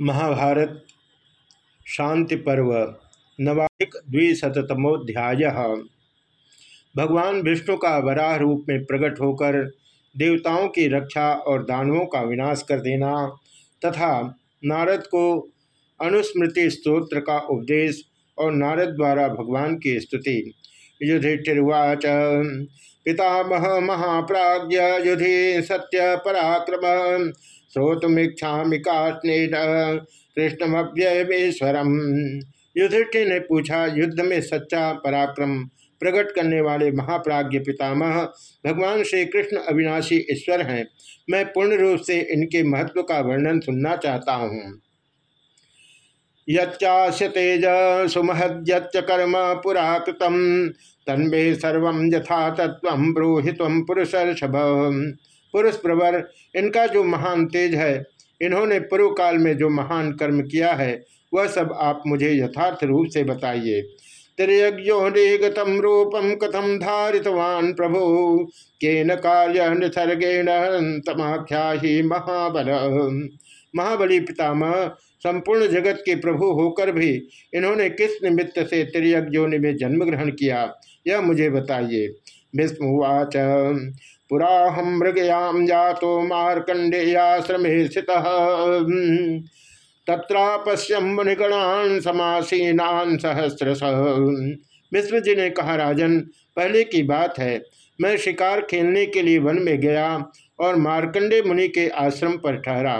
महाभारत, शांति पर्व, नवाधिक द्विशतमोध्याय भगवान विष्णु का वराह रूप में प्रकट होकर देवताओं की रक्षा और दानवों का विनाश कर देना तथा नारद को अनुस्मृति स्तोत्र का उपदेश और नारद द्वारा भगवान की स्तुति। युधिष्ठिर्वाच, पितामह महाप्राज्य युधि सत्य पराक्रम श्रोतमीक्षा काष्णेन कृष्णमव्ययमेश्वरम। युधिष्ठि ने पूछा, युद्ध में सच्चा पराक्रम प्रकट करने वाले महाप्राज्य पितामह, भगवान श्री कृष्ण अविनाशी ईश्वर हैं। मैं पूर्ण रूप से इनके महत्व का वर्णन सुनना चाहता हूँ। यच्चास्य तेज सुमहद्यच्च कर्म पुराकृतम। तन्मे सर्व यथा तत्व ब्रूहित पुरुष पुरुष प्रवर, इनका जो महान तेज है, इन्होंने पूर्व काल में जो महान कर्म किया है, वह सब आप मुझे यथार्थ रूप से बताइए। तिरयोगतम रूपम कथम धारितवान प्रभु? केन कार्य निसर्गेण महाबल। महाबली पितामह, संपूर्ण जगत के प्रभु होकर भी इन्होंने किस निमित्त से त्रियज्ञ में जन्म ग्रहण किया, यह मुझे बताइए। भीष्मवाच पुराहम मृगयाम जातो मार्कंडेयाश्रमे स्थित। तत्रापश्यम मुनिगणान समासीनान सहस्र विश्व जी ने कहा, राजन, पहले की बात है, मैं शिकार खेलने के लिए वन में गया और मार्कंडे मुनि के आश्रम पर ठहरा।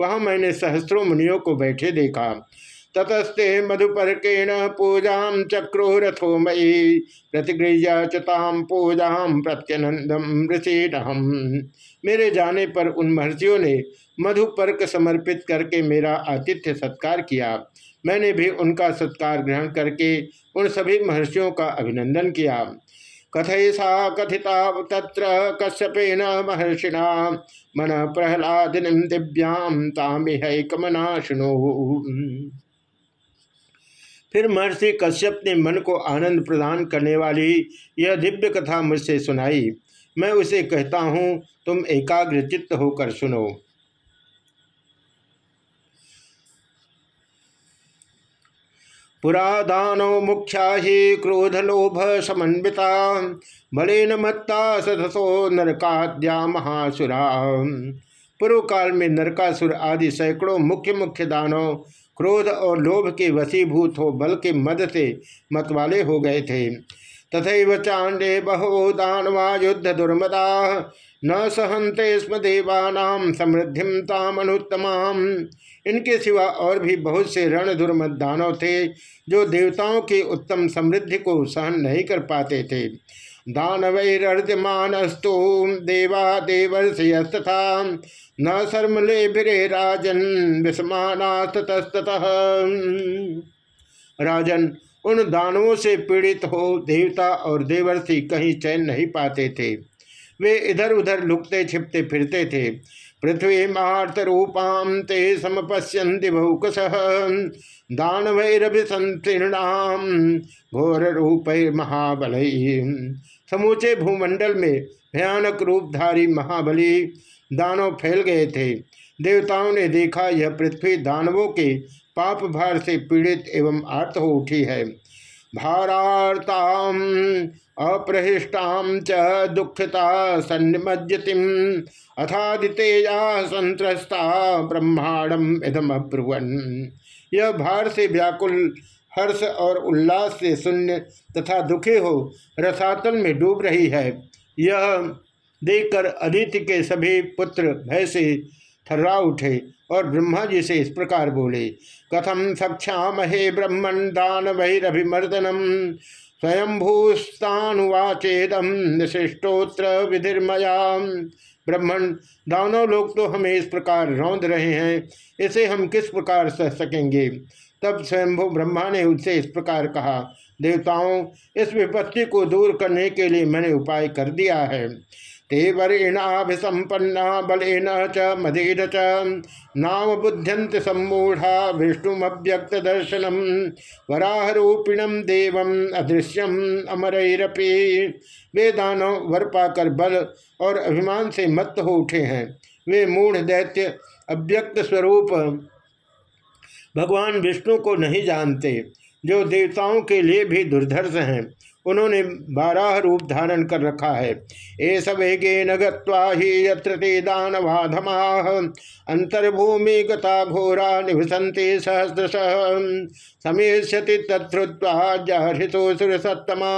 वहाँ मैंने सहस्रों मुनियों को बैठे देखा। ततस्ते मधुपर्केण पूजा चक्रो रथो मयी प्रतिगृह्य चताम पूजा प्रत्यनंदम ऋषिहम मेरे जाने पर उन महर्षियों ने मधुपर्क समर्पित करके मेरा आतिथ्य सत्कार किया। मैंने भी उनका सत्कार ग्रहण करके उन सभी महर्षियों का अभिनंदन किया। कथयसा कथिता तत्र कश्यपेन महर्षिणा, मन प्रहलादिनीम दिव्याम तामिहैकमना शुणु फिर महर्षि कश्यप ने मन को आनंद प्रदान करने वाली यह दिव्य कथा मुझसे सुनाई। मैं उसे कहता हूँ, तुम एकाग्र चित्त होकर सुनो। पुरादानो मुख्या ही क्रोध लोभ समन्विता, बलेन मत्ता सदसो नरकाद्या महासुरा। पूर्व काल में नरकासुर आदि सैकड़ों मुख्य मुख्य दानव क्रोध और लोभ के वसीभूत हो, बल के मद से मतवाले हो गए थे। तथा चांडे बहो दानवा युद्ध दुर्मदा, न सहंते स्म देवानाम समृद्धिम तामनुत्तमाम इनके सिवा और भी बहुत से रण दुर्मद दानव थे, जो देवताओं की उत्तम समृद्धि को सहन नहीं कर पाते थे। दानवैरर्दमानस्तु देवा देवर्षयस्तथा न शर्मले भिरे राजन विषमानास्ततस्तः राजन, उन दानवों से पीड़ित हो देवता और देवर्षि कहीं चैन नहीं पाते थे। वे इधर उधर लुकते, छिपते, फिरते थे। पृथ्वी मार्त रूपाम ते समपश्यंति बहुकस दानवैरभिसंतीर्णाम घोर रूप महाबल समूचे भूमंडल में भयानक रूपधारी महाबली दानव फैल गए थे। देवताओं ने देखा यह पृथ्वी दानवों के पाप भार से पीड़ित एवं आर्त हो उठी है। भारार्ताम अप्रहिष्टाम च दुखिता सन्निमज्जतिम अथादितेया संत्रस्ता ब्रह्मांडम इधम अब्रुवन यह भार से व्याकुल, हर्ष और उल्लास से शून्य तथा दुखी हो रसातल में डूब रही है। यह देखकर अदिति के सभी पुत्र भय से थर्रा उठे और ब्रह्मा जी से इस प्रकार बोले कथम सक्षामहे ब्रह्मण दान वैरभिमर्दनम स्वयंभूस्तानुवाचेदम निशिष्टोत्र विधिर्मयाम। ब्रह्मण दानव लोग तो हमें इस प्रकार रौंद रहे हैं, इसे हम किस प्रकार सह सकेंगे? तब स्वयंभू ब्रह्मा ने उनसे इस प्रकार कहा, देवताओं, इस विपत्ति को दूर करने के लिए मैंने उपाय कर दिया है। ते वरिणाभिसंपन्ना बलेन च, मदेन च। नाम बुद्ध्यंत सम्मूढ़ा विष्णुमव्यक्त दर्शनम वराहरूपिणम देवम, अदृश्यम, अमरैरपी। वे दानव वर पाकर बल और अभिमान से मत्त हो उठे हैं। वे मूढ़ दैत्य, अव्यक्त स्वरूप। भगवान विष्णु को नहीं जानते, जो देवताओं के लिए भी दुर्धर्ष हैं। उन्होंने बारह रूप धारण कर रखा है। एस वेगे न यत्र ते दानवाधमा अंतर्भूमि गता घोरा निवसंते सहस्रश। समेशति तत्वा जहृतो सुरसत्तमा।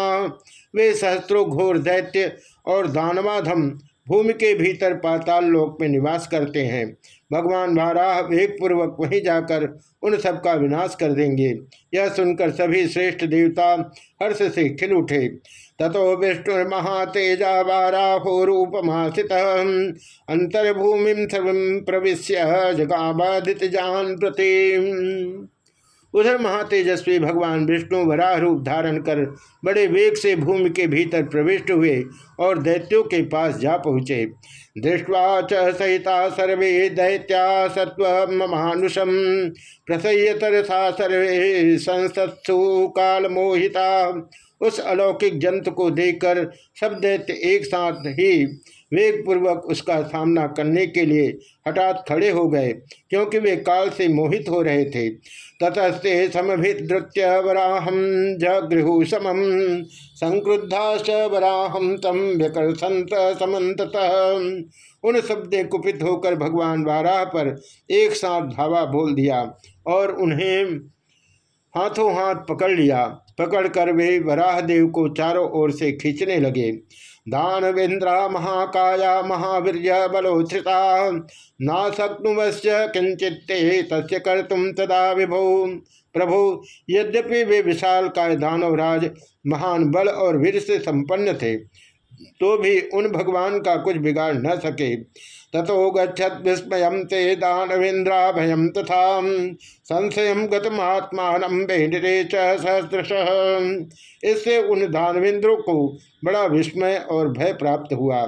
वे सहस्रो घोर दैत्य और दानवाधम भूमि के भीतर पाताल लोक में निवास करते हैं। भगवान वाराह वेग पूर्वक वहीं जाकर उन सबका विनाश कर देंगे। यह सुनकर सभी श्रेष्ठ देवता हर्ष से खिल उठे। ततो विष्णु महातेजा वाराहो रूपमासित अंतर्भूमि सर्व प्रवेश जगाबादित जान प्रति। उधर महातेजस्वी भगवान विष्णु वराह रूप धारण कर बड़े वेग से भूमि के भीतर प्रविष्ट हुए और दैत्यों के पास जा पहुँचे। दृष्टवा च सहिता सर्वे दैत्या सत्व महानुषम प्रसय्यतरथा सर्वे संसत्सु काल मोहिता। उस अलौकिक जंतु को देखकर सब दैत्य एक साथ ही वेग पूर्वक उसका सामना करने के लिए हठात खड़े हो गए, क्योंकि वे काल से मोहित हो रहे थे। ततस्ते समभिद्रुत्य वराहम जगृहु समम संक्रुद्धाश्च वराहम तम व्यकर्षंत समत उन शब्द कुपित होकर भगवान वाराह पर एक साथ धावा बोल दिया और उन्हें हाथों हाथ पकड़ लिया। पकड़कर वे वराह देव को चारों ओर से खींचने लगे। दानवेन्द्रा महाकाया महावीर बलोच्छ्रिता नाशक्नुवश्च किंचित्ते तस्य कर्तुम तदा विभो। प्रभु, यद्यपि वे विशाल काय दानवराज, महान बल और वीर से संपन्न थे तो भी उन भगवान का कुछ बिगाड़ न सके। ततो गच्छत विस्मय ते दानवेन्द्राभयम तथा संशय गतमात्मान बेहरे सहस्रश। इससे उन दानवेंद्रों को बड़ा विस्मय और भय प्राप्त हुआ।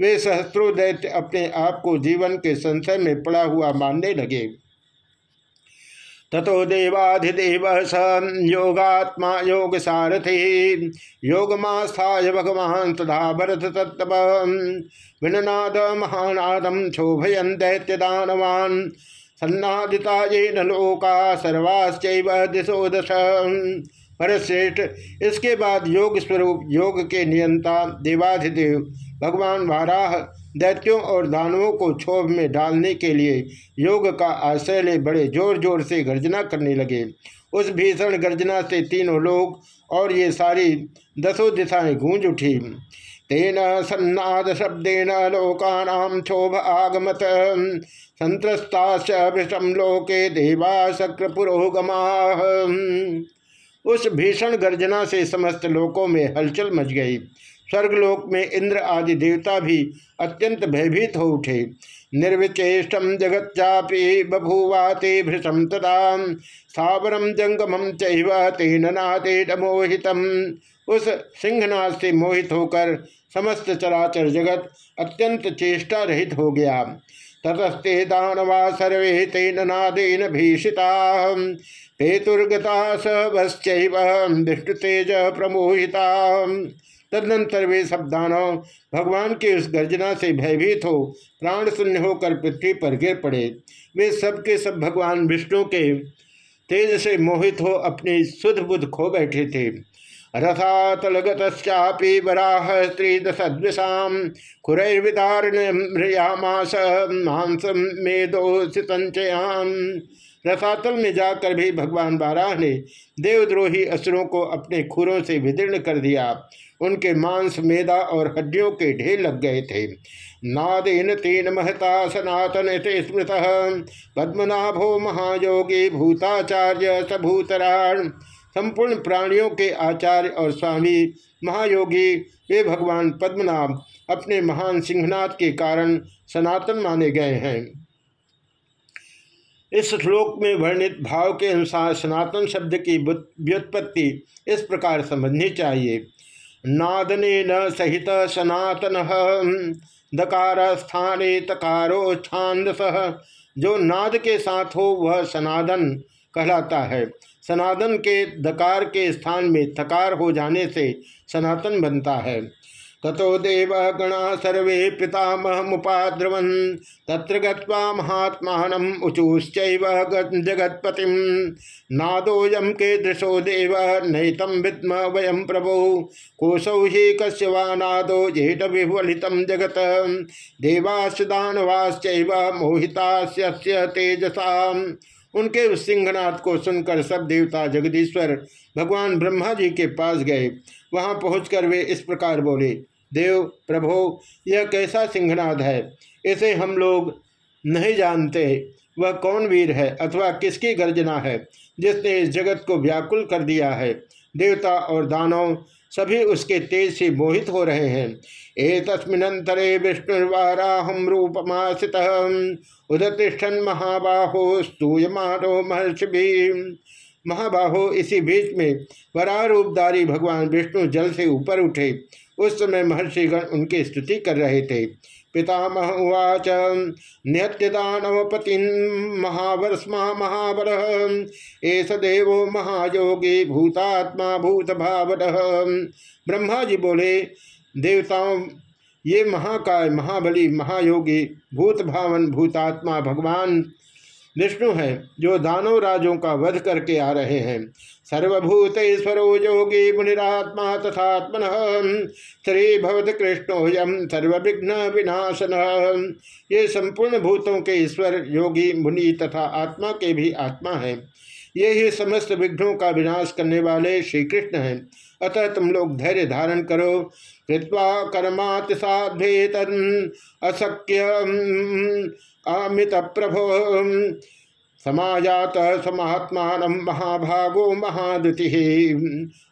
वे सहस्त्रों दैत्य अपने आप को जीवन के संशय में पड़ा हुआ मानने लगे। ततो देवाधिदेव स योगात्मा योग सारथि योगमास्थाय भगवान तथा भरत तत्व विननाद महानादम शोभयन दैत्य दानवान सन्नादिता ये न लोका सर्वाश्च दिशो दश। परश्रेष्ठ, इसके बाद योग स्वरूप योग के नियंता देवाधिदेव भगवान वाराह दैत्यों और दानवों को क्षोभ में डालने के लिए योग का आश्रय ले बड़े ज़ोर ज़ोर से गर्जना करने लगे। उस भीषण गर्जना से तीनों लोग और ये सारी दसों दिशाएँ गूंज उठी। तेन सन्नाद शब्देन लोकानाम क्षोभ आगमत। संत्रस्ताश्च भृषम लोके देवा शक्र उस भीषण गर्जना से समस्त लोकों में हलचल मच गई। स्वर्गलोक में इंद्र आदि देवता भी अत्यंत भयभीत हो उठे। निर्विचेष्टम जगच्चापी बभूवा ते भृषम तदा। स्थावरम जंगमम चैव तेन नादे मोहितम उस सिंहनाथ से मोहित होकर समस्त चराचर जगत अत्यंत चेष्टा रहित हो गया। ततस्ते दानवा सर्वे तेन नादेन भीषिता पेतुर्गता स विष्णु प्रमोहिता तदनंतर वे सब दानव भगवान के उस गर्जना से भयभीत हो प्राण शून्य होकर पृथ्वी पर गिर पड़े। वे सब के सब भगवान विष्णु के तेज से मोहित हो अपनी सुध बुध खो बैठे थे। रथातलगतश्चापी वराह स्त्रीदशद्विषा खुरैर्विदारण्यामास मांस मेदोषितंचयान रसातल में जाकर भी भगवान बाराह ने देवद्रोही असुरों को अपने खुरों से विदीर्ण कर दिया। उनके मांस, मेदा और हड्डियों के ढेर लग गए थे। नादेन तीन महता सनातन थे स्मृत। पद्मनाभो महायोगी भूताचार्य सभूतराण। संपूर्ण प्राणियों के आचार्य और स्वामी महायोगी, वे भगवान पद्मनाभ अपने महान सिंहनाथ के कारण सनातन माने गए हैं। इस श्लोक में वर्णित भाव के अनुसार सनातन शब्द की व्युत्पत्ति इस प्रकार समझनी चाहिए। नादने न सहित सनातन। दकार स्थाने तकारो छांदस। जो नाद के साथ हो, वह सनादन कहलाता है। सनादन के दकार के स्थान में थकार हो जाने से सनातन बनता है। ततो देव गणा सर्वे पितामह मुपाद्रवन तत्र गत्वा उचूश्च जगत्पति नादोयम के दृशो देव नैतम विद्म वयम प्रभो। कोशौ ही कश्यवा नादो जेट विह्वलित जगत। देवाश्च दानवाश्च मोहिता तेजसा उनके उस सिंहनाथ को सुनकर सब देवता जगदीश्वर भगवान ब्रह्मा जी के पास गए। वहाँ पहुंचकर वे इस प्रकार बोले, देव प्रभो, यह कैसा सिंहनाद है? इसे हम लोग नहीं जानते। वह कौन वीर है अथवा किसकी गर्जना है जिसने इस जगत को व्याकुल कर दिया है? देवता और दानव सभी उसके तेज से मोहित हो रहे हैं। ए तस्मिनंतरे विष्णुर्वाराहम रूपमासित। उदतिष्ठन महाबाहो स्तूयमानो महर्षि महाबाहो, इसी बीच में वरारूपधारी भगवान विष्णु जल से ऊपर उठे। उस समय महर्षिगण उनकी स्तुति कर रहे थे। पितामह उवाच, नित्यदानवपति महावरस्मा महावर एस देव महायोगी भूतात्मा भूत भावन ब्रह्मा जी बोले, देवताओं, ये महाकाय, महाबली, महायोगी भूत भावन भूतात्मा, भगवान विष्णु हैं, जो दानव राजों का वध करके आ रहे हैं। सर्वभूतेश्वरो योगी मुनिरात्मा तथात्मन श्री भवत कृष्णो यम सर्वविघ्न विनाशन। ये संपूर्ण भूतों के ईश्वर, योगी, मुनि तथा आत्मा के भी आत्मा हैं। ये ही समस्त विघ्नों का विनाश करने वाले श्री कृष्ण हैं। अतः तुम लोग धैर्य धारण करो। कृत्वा कर्मातिसाधेत अशक्य अमित प्रभो समाजात समात्मान महाभागो महादुति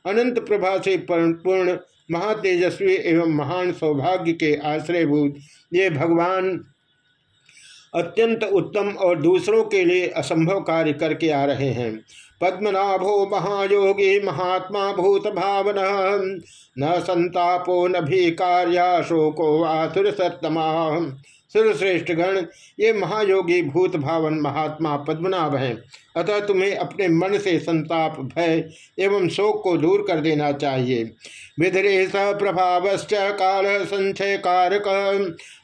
अनंत प्रभा से पूर्ण महातेजस्वी एवं महान सौभाग्य के आश्रयभूत, ये भगवान अत्यंत उत्तम और दूसरों के लिए असंभव कार्य करके आ रहे हैं। पद्मनाभो महायोगी, महात्मा भूत भावन। न संतापो न भी कार्या शोको आसुर सत्तमा। सर्वश्रेष्ठ गण, ये महायोगी भूत भावन महात्मा पद्मनाभ हैं। अतः तुम्हें अपने मन से संताप, भय एवं शोक को दूर कर देना चाहिए। विधरे स प्रभावश्च काल संचय कारक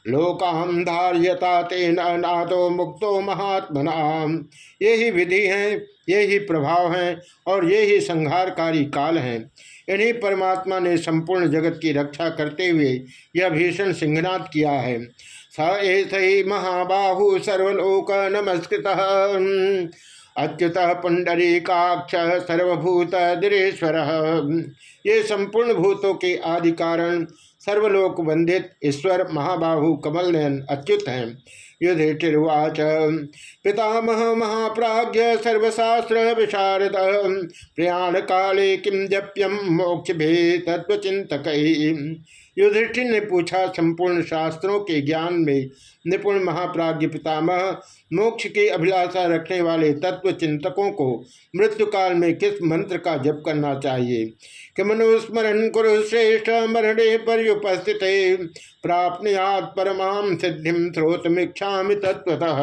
लोकाम धार्यता तेन मुक्तो महात्मना। ये ही विधि हैं, ये ही प्रभाव हैं और ये ही संहारकारी काल हैं। इन्हीं परमात्मा ने संपूर्ण जगत की रक्षा करते हुए यह भीषण सिंहनाथ किया है। स एस ही महाबाहु सर्वलोक नमस्कृत अच्युत पुंडरीकाक्ष सर्वभूत दिरेश्वर। ये संपूर्ण भूतों के आदि कारण सर्वलोक वंदित ईश्वर महाबाहु कमल नयन अच्युत हैं। युधिष्ठिर्वाच, पितामह महाप्राज्य सर्वशास्त्र विशारद प्रयाण काले किम जप्यम मोक्ष भे तत्व चिंतक युधिष्ठिर ने पूछा, संपूर्ण शास्त्रों के ज्ञान में निपुण महाप्राज्य पितामह, मोक्ष की अभिलाषा रखने वाले तत्व चिंतकों को मृत्यु काल में किस मंत्र का जप करना चाहिए? कि मनुस्मरण कुरु श्रेष्ठ मरणे पर उपस्थित प्राप्त सिद्धि स्रोतमीक्षा तत्वतः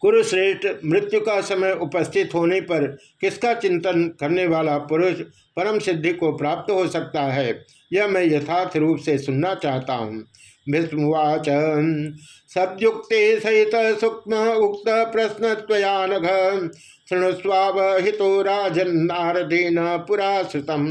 कुरुश्रेष्ठ मृत्यु का समय उपस्थित होने पर किसका चिंतन करने वाला पुरुष परम सिद्धि को प्राप्त हो सकता है? यह मैं यथार्थ रूप से सुनना चाहता हूँ। भीष्मवाच सद्युक्ते सहित सूक्ष्म उक्त प्रश्न त्वयानघ शृणुस्वावहितो राजन नारदेन पुरा श्रुतम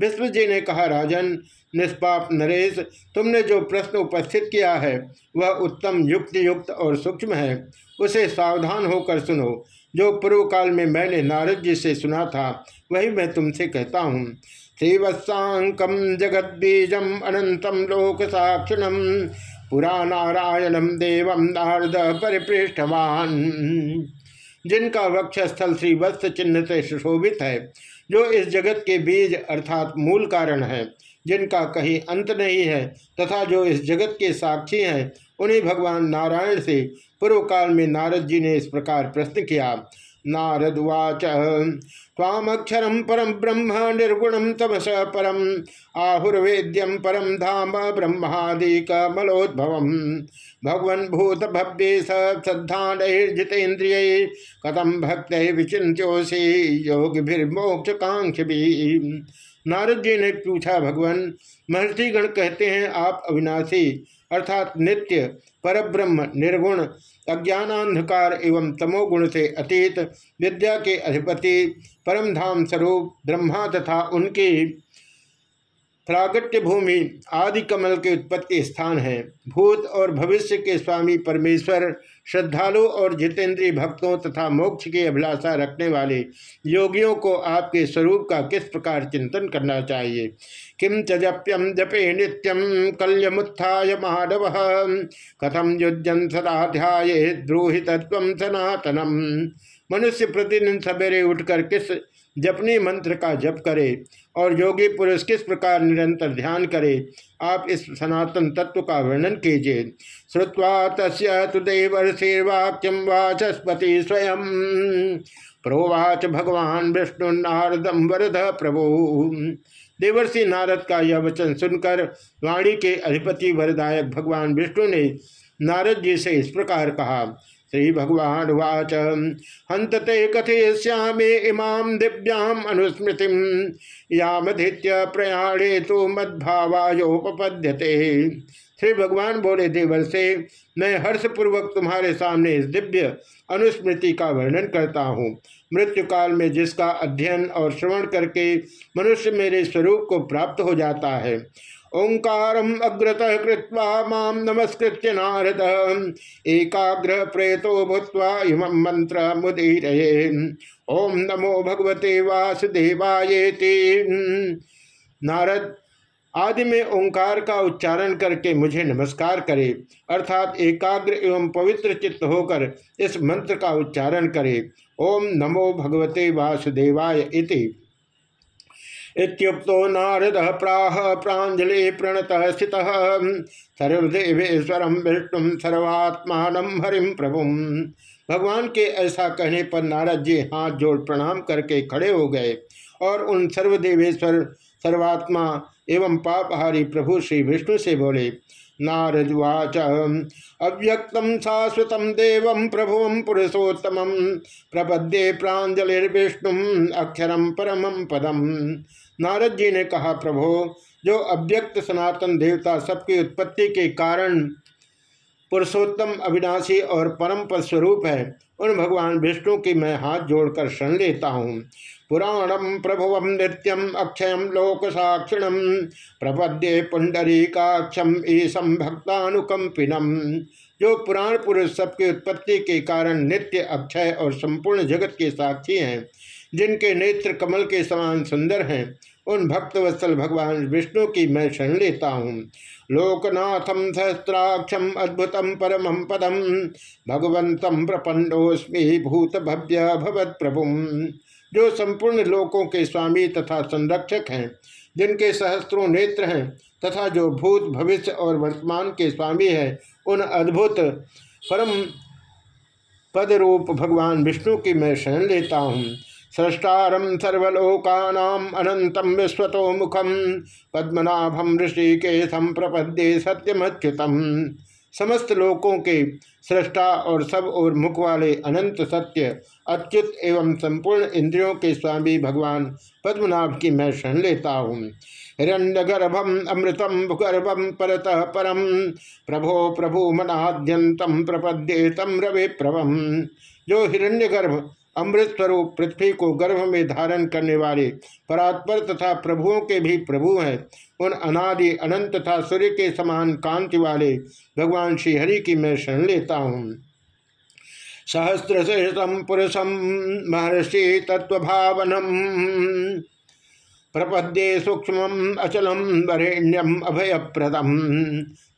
विष्णु जी ने कहा, राजन निष्पाप नरेश, तुमने जो प्रश्न उपस्थित किया है, वह उत्तम युक्त युक्त और सूक्ष्म है। उसे सावधान होकर सुनो। जो पूर्व काल में मैंने नारद जी से सुना था, वही मैं तुमसे कहता हूँ। श्रीवत्साकम जगदीजम अनंतम लोक साक्षिणम पुरा नारायणम देवम नारद परिपृष्ठवान। जिनका वक्षस्थल श्री वत्स चिन्ह से सुशोभित है, जो इस जगत के बीज अर्थात मूल कारण है जिनका कहीं अंत नहीं है तथा जो इस जगत के साक्षी हैं, उन्हें भगवान नारायण से पूर्व काल में नारद जी ने इस प्रकार प्रश्न किया, नारद वाच तामक्षर परम ब्रह्म निर्गुणम तमस परम आहुर्वेद्यम परम धाम ब्रह्मादि मलोद्भव भगवन भूत भव्य सद्धाजितेन्द्रिय कथम भक्त विचिन्त्योसी योगिर्मोक्ष कांक्ष नारद जी ने पूछा, भगवान, महर्षिगण कहते हैं, आप अविनाशी, अर्थात नित्य, परब्रह्म, निर्गुण, अज्ञानांधकार एवं तमोगुण से अतीत, विद्या के अधिपति परमधाम स्वरूप, ब्रह्मा तथा उनकी प्रागट्य भूमि आदि कमल के उत्पत्ति स्थान है। भूत और भविष्य के स्वामी परमेश्वर श्रद्धालु और जितेंद्रीय भक्तों तथा मोक्ष की अभिलाषा रखने वाले योगियों को आपके स्वरूप का किस प्रकार चिंतन करना चाहिए? किम च जप्यम जपे नित्यम कल्यमुत्थाय माधव। कथम युजन सदा द्रोहित द्रोहि सनातनम। मनुष्य प्रतिदिन सवेरे उठकर किस जपनी मंत्र का जप करे और योगी पुरुष किस प्रकार निरंतर ध्यान करे, आप इस सनातन तत्व का वर्णन कीजिए। श्रुवा तस्देवर्षिर्वाक्यम वाचस्पति स्वयं। प्रोवाच भगवान विष्णु नारदम वरद प्रभु। देवर्षि नारद का यह वचन सुनकर वाणी के अधिपति वरदायक भगवान विष्णु ने नारद जी से इस प्रकार कहा श्री भगवान वाच हंतते कथयश्यामे इमाम दिव्याम अनुस्मृति प्रयाणे तो मद्भावायोपपद्यते। श्री भगवान बोले देवर से मैं हर्षपूर्वक तुम्हारे सामने इस दिव्य अनुस्मृति का वर्णन करता हूँ। मृत्यु काल में जिसका अध्ययन और श्रवण करके मनुष्य मेरे स्वरूप को प्राप्त हो जाता है ओंकार अग्रत कृत्वा माम नारद। एकाग्र प्रेतो भूत इम मंत्र मुदीर ओम नमो भगवते वासुदेवाये नारद, आदि में ओंकार का उच्चारण करके मुझे नमस्कार करे, अर्थात एकाग्र एवं पवित्र चित्त होकर इस मंत्र का उच्चारण करे। ओम नमो भगवते वासुदेवाय इति। इत्युक्तो नारद प्राह प्राजलि प्रणत स्थित। सर्वदेवेश्वर विष्णु सर्वात्मान हरिम प्रभु। भगवान के ऐसा कहने पर नारद जी हाथ जोड़ प्रणाम करके खड़े हो गए और उन सर्वदेवेश्वर, सर्वात्मा एवं पापहारी प्रभु श्री विष्णु से बोले, नारद नारदवाच अव्यक्त शाश्वत देव प्रभु पुरुषोत्तम, प्रपद्ये प्राजलिर्विष्णु अक्षरम परम पदम। नारद जी ने कहा, प्रभो, जो अव्यक्त सनातन देवता सबकी उत्पत्ति के कारण पुरुषोत्तम अविनाशी और परम पद स्वरूप है, उन भगवान विष्णु की मैं हाथ जोड़कर शरण लेता हूँ। पुराणम प्रभुव नृत्यम अक्षय लोक साक्षिणम प्रपद्ये पुंडरीकाक्षम ईसम भक्तानुकंपिनम जो पुराण पुरुष सबके उत्पत्ति के कारण नित्य अक्षय और संपूर्ण जगत के साक्षी हैं, जिनके नेत्र कमल के समान सुंदर हैं उन भक्तवत्सल भगवान विष्णु की मैं शरण लेता हूँ। लोकनाथम सहस्त्राक्षम अद्भुतम परम पदम भगवंतम प्रपंडोस्मी भूत भव्य भगवत प्रभु जो संपूर्ण लोकों के स्वामी तथा संरक्षक हैं, जिनके सहस्त्रों नेत्र हैं, तथा जो भूत भविष्य और वर्तमान के स्वामी हैं, उन अद्भुत परम पद रूप भगवान विष्णु की मैं शरण लेता हूँ। सृष्टारम सर्वलोकानाम अनंतम विश्वतो मुखम पद्मनाभम ऋषिकेशम प्रपद्ये सत्यमच्युतम। समस्त लोकों के सृष्टा और सब और मुख वाले अनंत सत्य, अच्युत एवं संपूर्ण इंद्रियों के स्वामी भगवान पद्मनाभ की मैं शरण लेता हूँ। हिरण्यगर्भम अमृतम भूगर्भम परत परम प्रभो, प्रभु मनाद्यंतम प्रपद्ये तम रवि प्रभम जो हिरण्यगर्भ अमृत स्वरूप पृथ्वी को गर्भ में धारण करने वाले परात्पर तथा प्रभुओं के भी प्रभु हैं। उन अनादि अनंत तथा सूर्य के समान कांति वाले भगवान श्रीहरि की मैं शरण लेता हूँ। सहस्र पुरुषम महर्षि तत्व तत्वभावनम प्रपद्ये सूक्ष्म अचलम, वरेण्यम, अभयप्रदम।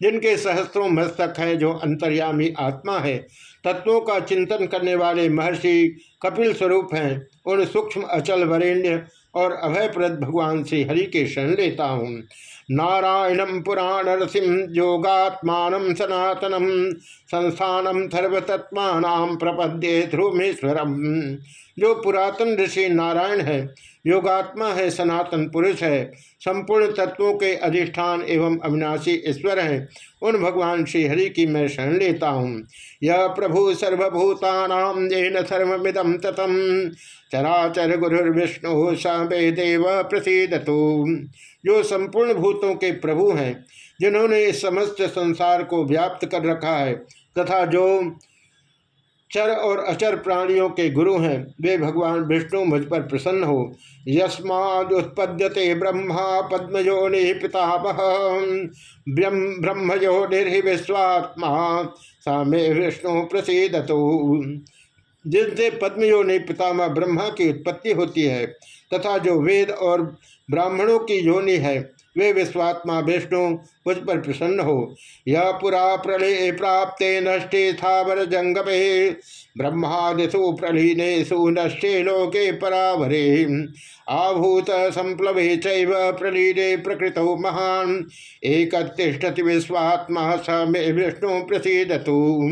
जिनके सहस्त्रों मस्तक है, जो अंतर्यामी आत्मा है, तत्वों का चिंतन करने वाले महर्षि कपिल स्वरूप हैं। उन सूक्ष्म, अचल, वरेण्य और अभयप्रद भगवान श्री हरि के शरण लेता हूँ। नारायणम पुराण रसिम योगात्मान सनातनम, संस्थानम सर्वतत्मा प्रपद्ये ध्रुवेश्वरम जो पुरातन ऋषि नारायण है योगात्मा है, सनातन पुरुष है। संपूर्ण तत्वों के अधिष्ठान एवं अविनाशी ईश्वर हैं। उन भगवान श्री हरि की मैं शरण लेता हूँ। यह प्रभु सर्वभूतानाम जैन सर्विदम ततम। चराचर गुरुर्विष्णु स देव प्रसिद जो संपूर्ण भूतों के प्रभु हैं, जिन्होंने इस समस्त संसार को व्याप्त कर रखा है, तथा जो चर और अचर प्राणियों के गुरु हैं। वे भगवान विष्णु मुझ पर प्रसन्न हो। यस्मादुत्पद्यते ब्रह्मा पद्मयोनि पितामह ब्रह्मयोनिर्हि विश्वात्मा सा मे विष्णु प्रसिदतो। जिनसे पद्मयोनि पितामह ब्रह्मा की उत्पत्ति होती है, तथा जो वेद और ब्राह्मणों की योनि है वे विश्वात्मा विष्णु मुझ पर प्रसन्न हो। यह पुरा प्रलय प्राप्ते नष्टे थावर जंगमे ब्रह्मादिशु प्रलीनेशु नष्टे लोके परावरे। आभूत संप्लवे चैव प्रलीने प्रकृत महान विश्वात्मा स मे विष्णु प्रसिदतु।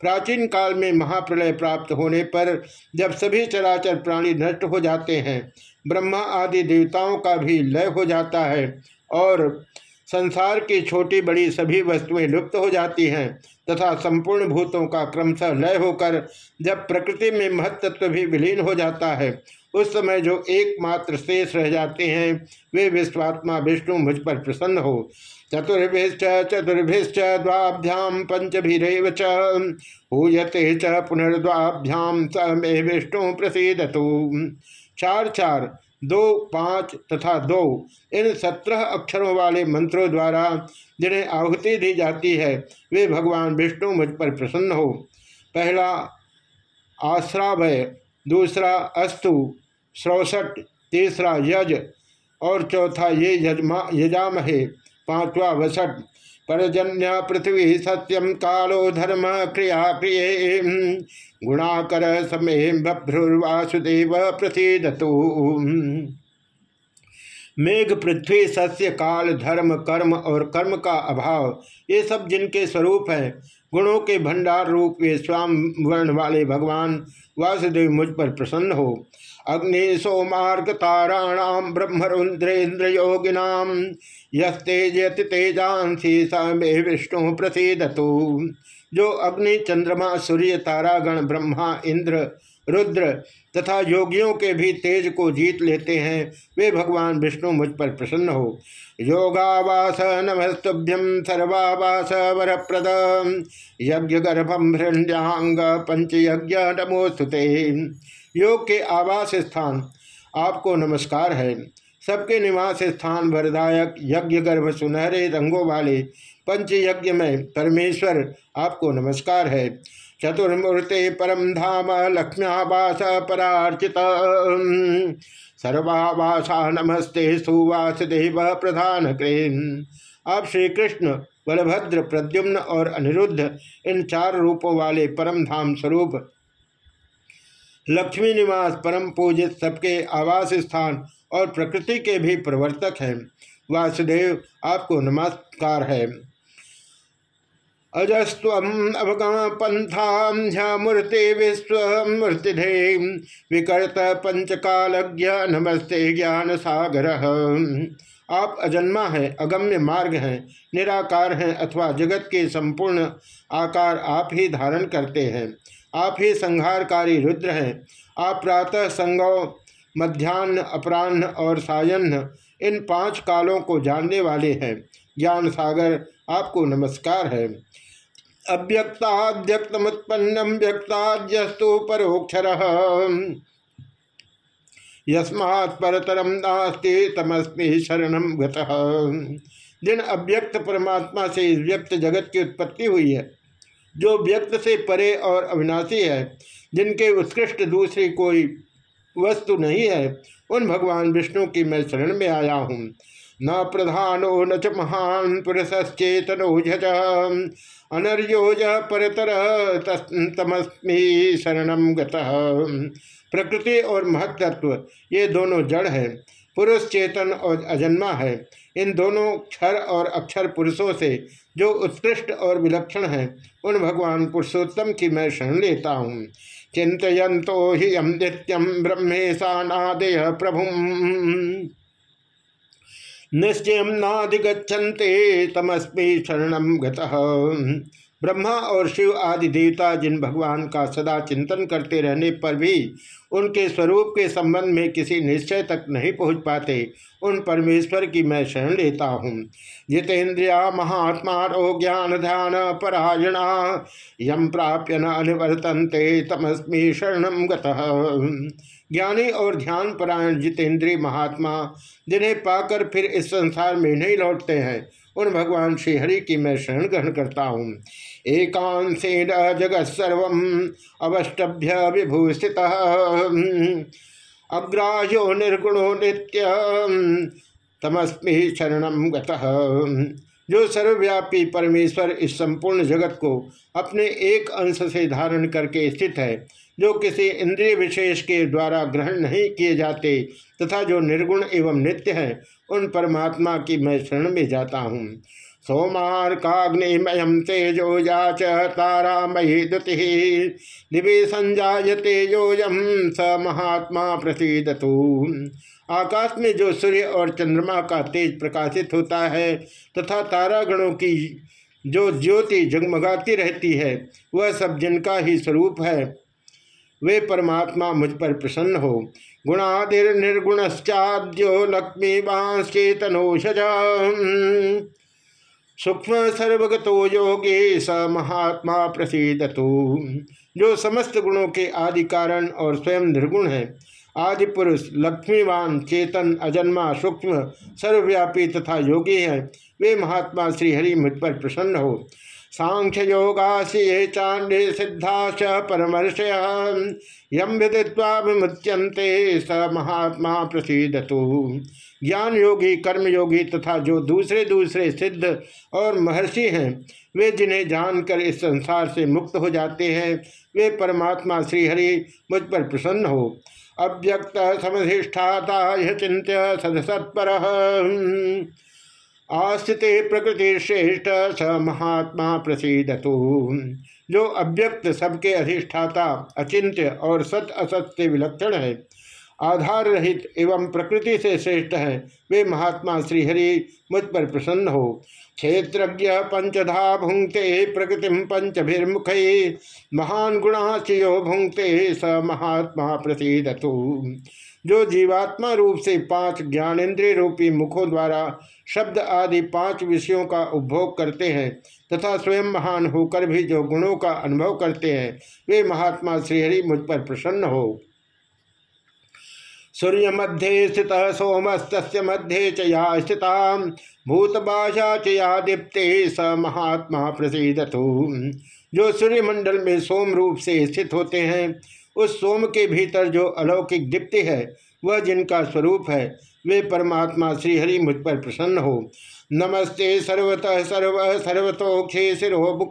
प्राचीन काल में महाप्रलय प्राप्त होने पर जब सभी चराचर प्राणी नष्ट हो जाते हैं, ब्रह्मा आदि देवताओं का भी लय हो जाता है। और संसार की छोटी बड़ी सभी वस्तुएँ लुप्त हो जाती हैं, तथा संपूर्ण भूतों का क्रमशः लय होकर जब प्रकृति में महत्त्व भी विलीन हो जाता है, उस समय जो एकमात्र शेष रह जाते हैं, वे विश्वात्मा विष्णु मुझ पर प्रसन्न हो। चतुर्भिश्च चतुर्भिश्च द्वाभ्याम पंचभिरेव च हूयते च पुनर्द्वाभ्याम स मे विष्णु प्रसीदतु। चार चार दो, पाँच तथा दो। इन सत्रह अक्षरों वाले मंत्रों द्वारा जिन्हें आहुति दी जाती है, वे भगवान विष्णु मुझ पर प्रसन्न हो। पहला, आश्रावय। दूसरा, अस्तु। सौसठ तीसरा, यज। और चौथा, ये यजमा यजामहे। पांचवा वसठ परजन्य पृथ्वी सत्यम कालो धर्म क्रिया क्रिय गुणाकर समय बभ्रुर्वासुदेव प्रसिदतु। मेघ, पृथ्वी, सस्य, काल, धर्म, कर्म और कर्म का अभाव, ये सब जिनके स्वरूप हैं, गुणों के भंडार रूप वे स्वाम वर्ण वाले भगवान वासुदेव मुझ पर प्रसन्न हो। अग्नि सोमार्ग ताराणाम ब्रह्मरुद्रेन्द्र योगिनाम यस्तेजति तेजांसी मे विष्णु प्रसिदतु। जो अग्नि, चंद्रमा, सूर्य, तारागण, ब्रह्मा, इंद्र, रुद्र तथा योगियों के भी तेज को जीत लेते हैं, वे भगवान विष्णु मुझ पर प्रसन्न हो। योगावास नमस्तुभ्यम सर्वावास वरप्रद यज्ञ गर्भम हृण्याङ्ग पंचयज्ञ नमोस्तुते योग के आवास स्थान, आपको नमस्कार है। सबके निवास स्थान वरदायक यज्ञ गर्भ सुनहरे रंगों वाले पंच यज्ञ में परमेश्वर आपको नमस्कार है। चतुर्मूर्ते परम धाम लक्ष्म्यावास परार्चित। सर्वावासा नमस्ते सुवासदेव प्रधान क्रेन आप श्री कृष्ण बलभद्र, प्रद्युम्न और अनिरुद्ध इन चार रूपों वाले परम धाम स्वरूप लक्ष्मी निवास, परम पूजित सबके आवास स्थान और प्रकृति के भी प्रवर्तक हैं। वासुदेव, आपको नमस्कार है। अजस्व अभगा पंथा मूर्ति विश्व मूर्तिधे विकर्त पंचकालज्ञ नमस्ते ज्ञान सागर आप अजन्मा हैं, अगम्य मार्ग हैं, निराकार हैं अथवा जगत के संपूर्ण आकार आप ही धारण करते हैं। आप ही संहारकारी रुद्र हैं। आप प्रातः संगव मध्यान्ह अपराह्न और सायन्न इन पाँच कालों को जानने वाले हैं। ज्ञान सागर, आपको नमस्कार है। अव्यक्ताद्यक्तमुत्पन्नम व्यक्ताद्यस्तु परोक्षर। यस्मात् परतरम नास्ति, तमस्मी शरणम जिन अव्यक्त परमात्मा से व्यक्त जगत की उत्पत्ति हुई है। जो व्यक्त से परे और अविनाशी है, जिनके उत्कृष्ट दूसरी कोई वस्तु नहीं है, उन भगवान विष्णु की मैं शरण में आया हूँ। न प्रधानो, न च महान पुरुषश्चेतनो अनर्योज परतर तमस्मी शरणम प्रकृति और महत्त्व, ये दोनों जड़ हैं। पुरुष चेतन और अजन्मा है। इन दोनों क्षर और अक्षर पुरुषों से जो उत्कृष्ट और विलक्षण है, उन भगवान पुरुषोत्तम की मैं शरण लेता हूँ। चिंतयंतो ही यम नित्यम ब्रह्मेशा नादय प्रभु निश्चय नाधिगछन्ते तमस्मी शरण गतः। ब्रह्मा और शिव आदि देवता जिन भगवान का सदा चिंतन करते रहने पर भी उनके स्वरूप के संबंध में किसी निश्चय तक नहीं पहुँच पाते। उन परमेश्वर की मैं शरण लेता हूँ। जितेन्द्रिया महात्मा ज्ञान ध्यान, परायणा, यम प्राप्य न अनिवर्तनते, तमस्मी शरणम ज्ञानी और ध्यान परायण जितेंद्रिय महात्मा, जिन्हें पाकर फिर इस संसार में नहीं लौटते हैं, उन भगवान श्रीहरि की मैं शरण ग्रहण करता हूँ। एकांशेन जगत सर्व अवष्टभ्य विभूषित। अग्राह्यो निर्गुणो नित्य तमस्मी शरण जो सर्वव्यापी परमेश्वर इस संपूर्ण जगत को अपने एक अंश से धारण करके स्थित है, जो किसी इंद्रिय विशेष के द्वारा ग्रहण नहीं किए जाते तथा जो निर्गुण एवं नित्य है, उन परमात्मा की मैं शरण में जाता हूँ। सोमार्काग्निमयम तेजो या चारामयी दुति। दिवे संजायते योजम स महात्मा प्रसिदतु। आकाश में जो सूर्य और चंद्रमा का तेज प्रकाशित होता है, तथा तारागणों की जो ज्योति जगमगाती रहती है, वह सब जिनका ही स्वरूप है, वे परमात्मा मुझ पर प्रसन्न हो। गुणादिर निर्गुणश्चाद्यो लक्ष्मी चेतनोषज सूक्ष्म सर्वगतो योगे स महात्मा प्रसिदतु, जो समस्त गुणों के आदि कारण और स्वयं निर्गुण है। आदि पुरुष लक्ष्मीवान, चेतन, अजन्मा, सूक्ष्म, सर्वव्यापी तथा योगी हैं। वे महात्मा श्रीहरि मुझ पर प्रसन्न हो। सांख्य योगासी ये चांडे सिद्धाश परमर्शय यम विदित्वा विमुच्यंते स महात्मा प्रसिदतु। ज्ञान योगी कर्म योगी तथा जो दूसरे दूसरे सिद्ध और महर्षि हैं, वे जिन्हें जानकर इस संसार से मुक्त हो जाते हैं, वे परमात्मा श्रीहरि मुझ पर प्रसन्न हो। अव्यक्त समधिष्ठाता चिंत्य सदसत्पर। आस्थित प्रकृति श्रेष्ठ स महात्मा प्रसिदतु। जो अव्यक्त सबके अधिष्ठाता अचिंत्य और सत असत से विलक्षण है आधार रहित एवं प्रकृति से श्रेष्ठ है। वे महात्मा श्रीहरि मुझ पर प्रसन्न हो। क्षेत्रज्ञ पंचधा भुंगते, प्रकृति पंचभिर्मुख। महान गुणा भुंगते, स महात्मा प्रसिदतु। जो जीवात्मा रूप से पाँच ज्ञानेन्द्रिय रूपी मुखों द्वारा शब्द आदि पाँच विषयों का उपभोग करते हैं, तथा स्वयं महान होकर भी जो गुणों का अनुभव करते हैं, वे महात्मा श्रीहरि मुझ पर प्रसन्न हो। सूर्य मध्य स्थित सोमस्त मध्य चया स्थिता भूतभाषा चया दीप्ते स महात्मा प्रसिदतु। जो सूर्यमंडल में सोम रूप से स्थित होते हैं, उस सोम के भीतर जो अलौकिक दीप्ति है, वह जिनका स्वरूप है, वे परमात्मा श्रीहरि मुझ पर प्रसन्न हो। नमस्ते सर्वतः सर्व सर्वतोक्षे शिरो मुख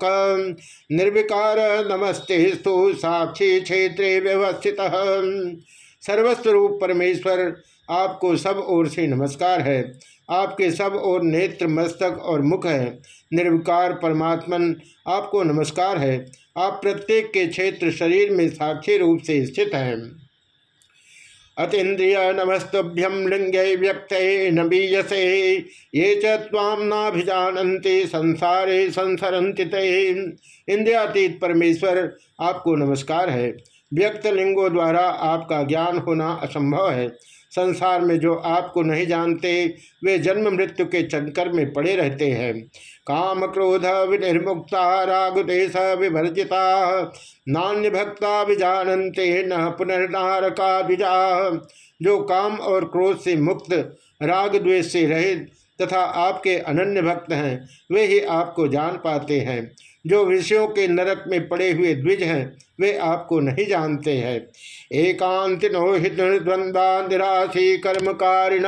निर्विकार नमस्ते स्तु साक्षी क्षेत्रे व्यवस्थित। सर्वस्वरूप परमेश्वर, आपको सब ओर से नमस्कार है। आपके सब ओर नेत्र, मस्तक और मुख है। निर्विकार परमात्मन, आपको नमस्कार है। आप प्रत्येक के क्षेत्र शरीर में साक्षी रूप से स्थित हैं। अतीन्द्रिय नमस्तभ्यम लिंग व्यक्त नबीयसे ये चाम नाभिजानते संसारे संसरंति इंद्रियातीत परमेश्वर, आपको नमस्कार है। व्यक्त लिंगों द्वारा आपका ज्ञान होना असंभव है। संसार में जो आपको नहीं जानते, वे जन्म मृत्यु के चक्कर में पड़े रहते हैं। काम क्रोध विनिर्मुक्ता राग देश विभर्जिता, नान्य भक्ता विजानते न पुनर्नारका द्विजा जो काम और क्रोध से मुक्त, राग द्वेष से रहित तथा आपके अनन्य भक्त हैं, वे ही आपको जान पाते हैं। जो विषयों के नरक में पड़े हुए द्विज हैं, वे आपको नहीं जानते हैं। एकांतिनो द्वंद्वा निराशी कर्मकारिण।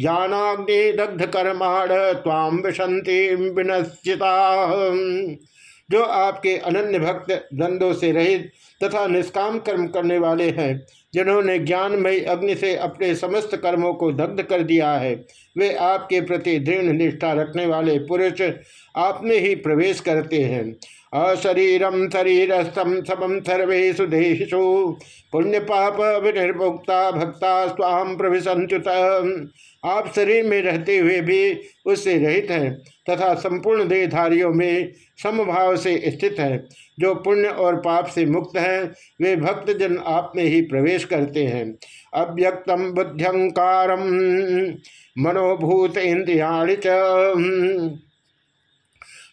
ज्ञानाग्नि दग्ध कर्माण ताम विशंति विनश्चिता। जो आपके अनन्य भक्त द्वंद्वों से रहित तथा निष्काम कर्म करने वाले हैं जिन्होंने ज्ञानमय अग्नि से अपने समस्त कर्मों को दग्ध कर दिया है, वे आपके प्रति दृढ़ निष्ठा रखने वाले पुरुष आप में ही प्रवेश करते हैं। अशरीरम शरीरस्थम समम सर्वेशु देशु पुण्य पाप विनिर्भुक्ता भक्ता स्वाम प्रभिसंच्युत आप शरीर में रहते हुए भी उससे रहित हैं तथा संपूर्ण देहधारियों में समभाव से स्थित हैं। जो पुण्य और पाप से मुक्त हैं, वे भक्तजन आप में ही प्रवेश करते हैं। अव्यक्तम बुद्ध्यंकार मनोभूत इंद्रियाणि च।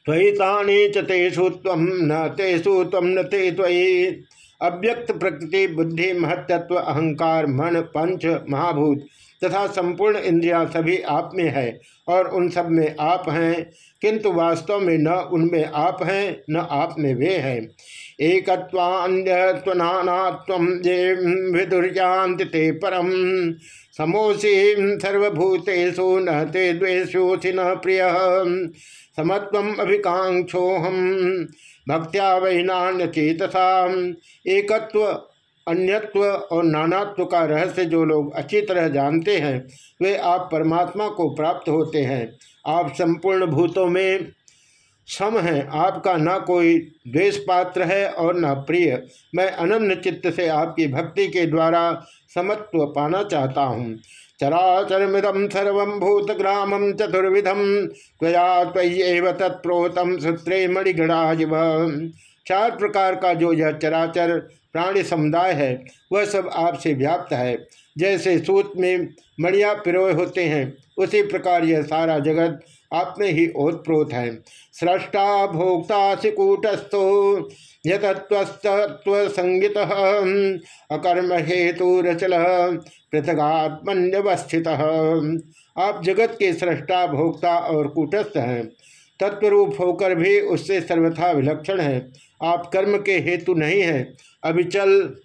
त्वयितानि च तेषु न तेषु तम न ते अव्यक्त प्रकृति, बुद्धि, महत्त्व, अहंकार, मन, पंच, महाभूत। तथा संपूर्ण इंद्रिया सभी आप में है और उन सब में आप हैं, किंतु वास्तव में न उनमें आप हैं, न आप में वे हैं। विदुर्यांति ते परम समोसी सर्वभूतेषु न ते द्वेषोऽसि न प्रिय। समत्वम अभिकांक्षोहम भक्त्या वही चेतसा एकत्व अन्यत्व और नानात्व का रहस्य जो लोग अच्छी तरह जानते हैं, वे आप परमात्मा को प्राप्त होते हैं। आप संपूर्ण भूतों में सम है। आपका न कोई द्वेष पात्र है और न प्रिय। मैं अनन्य चित्त से आपकी भक्ति के द्वारा समत्व पाना चाहता हूँ। चराचरमिदम सर्वभूत ग्रामम चतुर्विधम त्वया तय्यव तत्प्रोतम सूत्रे मणिगणाजिव चार प्रकार का जो यह चराचर प्राणी समुदाय है, वह सब आपसे व्याप्त है। जैसे सूत में मणिया पिरोए होते हैं, उसी प्रकार यह सारा जगत आप में ही ओतप्रोत है। सृष्टा भोक्ता सिकूटस्थो यतत्व संगित अकर्म हेतु रचल, पृथगात्मन्यवस्थित। आप जगत के सृष्टा भोक्ता और कूटस्थ हैं। तत्वरूप होकर भी उससे सर्वथा विलक्षण है। आप कर्म के हेतु नहीं हैं। अभिचल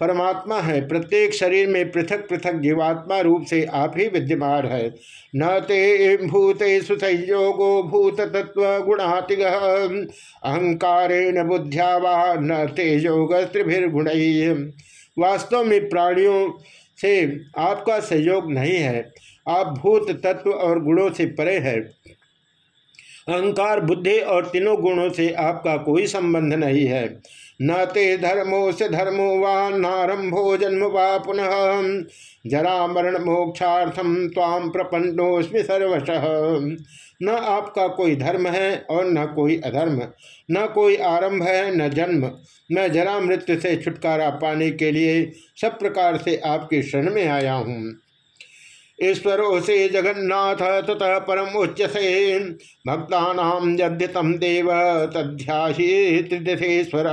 परमात्मा है। प्रत्येक शरीर में पृथक पृथक जीवात्मा रूप से आप ही विद्यमान है। न ते भूते सुसंयोगो भूत तत्व गुणातिग अहंकारेण बुद्ध्या न ते योग त्रिभिर्गुण वास्तव में प्राणियों से आपका सहयोग नहीं है। आप भूत तत्व और गुणों से परे है। अहंकार, बुद्धि और तीनों गुणों से आपका कोई संबंध नहीं है। न ते धर्मो से धर्मो वा नारंभो जन्म वा पुनः। जरा मरण मोक्षार्थम ताम प्रपन्नोस्मि सर्वश। न आपका कोई धर्म है और न कोई अधर्म। न कोई आरंभ है, न जन्म। मैं जरा मृत्यु से छुटकारा पाने के लिए सब प्रकार से आपके शरण में आया हूँ। ईश्वरो से जगन्नाथ ततः परम उच्च से भक्ता यद्यतम देव तध्याशीश्वर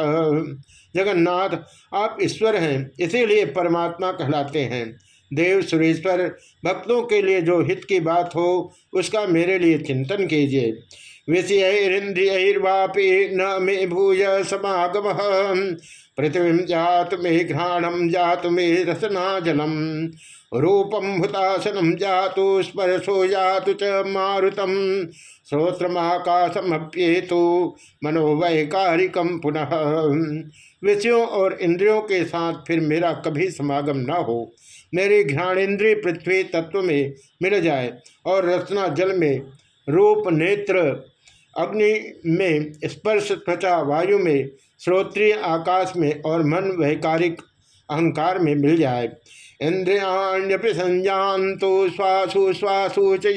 जगन्नाथ, आप ईश्वर हैं, इसीलिए परमात्मा कहलाते हैं। देव सुरेश्वर, भक्तों के लिए जो हित की बात हो, उसका मेरे लिए चिंतन कीजिए। विषयरिंद्रियवापी न मे भूय समागम। पृथ्वी जात मे घ्राणम जात मे रसना जलम रूपम हुतासनम जातु, स्पर्शो जातु च मारुतम श्रोत्रमाकाशमप्येतु मनोवैकारिकम पुनः। विषयों और इंद्रियों के साथ फिर मेरा कभी समागम न हो। मेरी घ्राणेन्द्रिय पृथ्वी तत्व में मिल जाए और रचना जल में, रूप नेत्र, अग्नि में, स्पर्श त्वचा वायु में, श्रोत्रिय आकाश में और मन वैकारिक अहंकार में मिल जाए। इंद्रियाण्यपि संजातु श्वासु श्वासु च